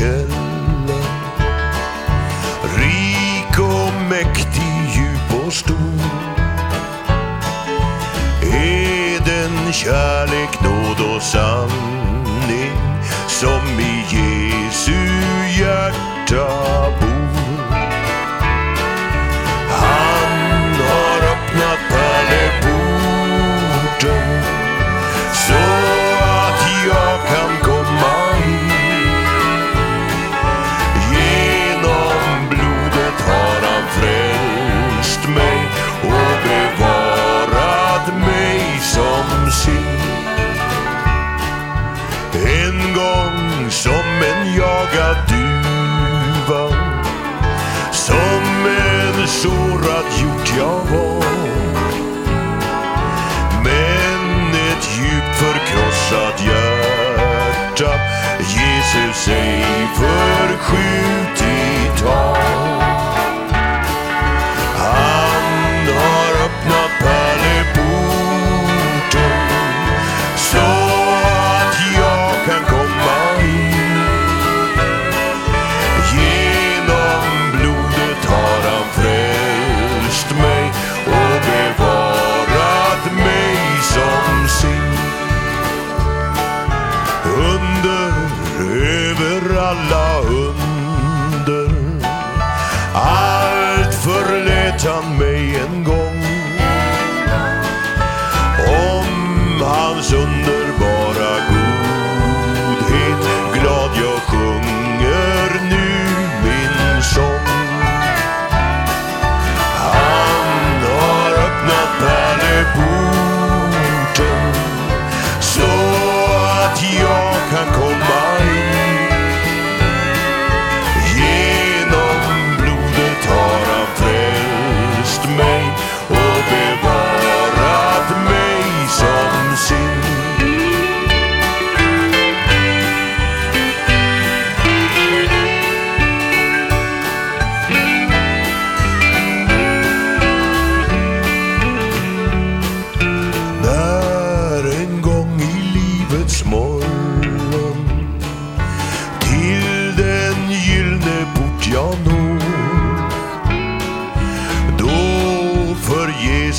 källa. Rik och mäktig, djup och stor. Eden, kärlek, nåd och sanning som i Jesu hjärta bor. gjort jag var. Men ett djupt förkrossat hjärta Jesus ej förskjutit har. Oh.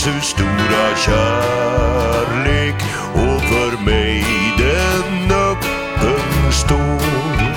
Jesus stora kärlek och för mig den öppen står.